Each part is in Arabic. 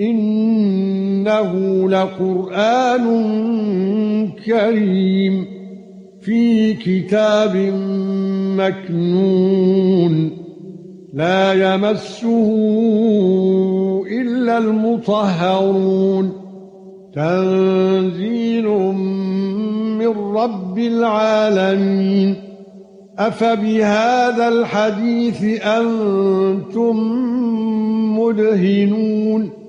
إنه لقرآن كريم في كتاب مكنون لا يمسه إلا المطهرون تنزيل من رب العالمين أفبهذا الحديث أنتم مدهنون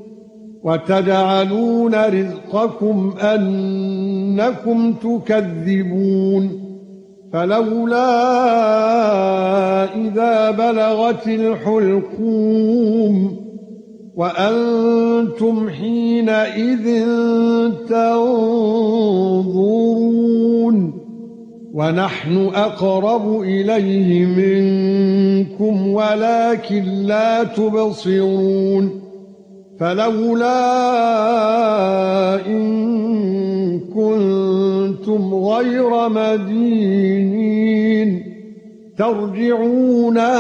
وتجعلون رزقكم أنكم تكذبون فلولا إذا بلغت الحلقوم وأنتم حينئذ تنظرون ونحن أقرب إليه منكم ولكن لا تبصرون فلولا إن كنتم غير مدينين ترجعونها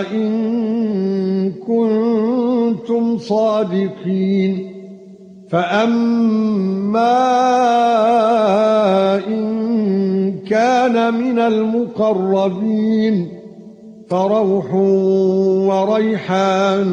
إن كنتم صادقين فأما إن كان من المقربين فروح وريحان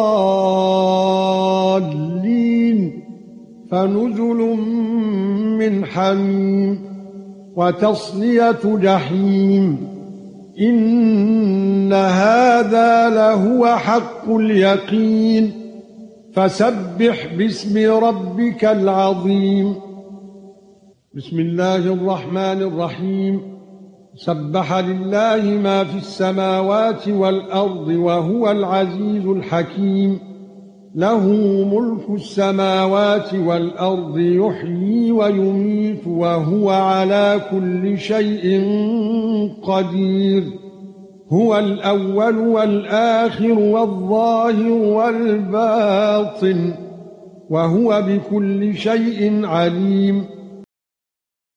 فنزل من حميم وتصلية جحيم. إن هذا لهو حق اليقين. فسبح باسم ربك العظيم. بسم الله الرحمن الرحيم. سبح لله ما في السماوات والأرض وهو العزيز الحكيم. له ملك السماوات والأرض يحيي ويميت وهو على كل شيء قدير. هو الأول والآخر والظاهر والباطن وهو بكل شيء عليم.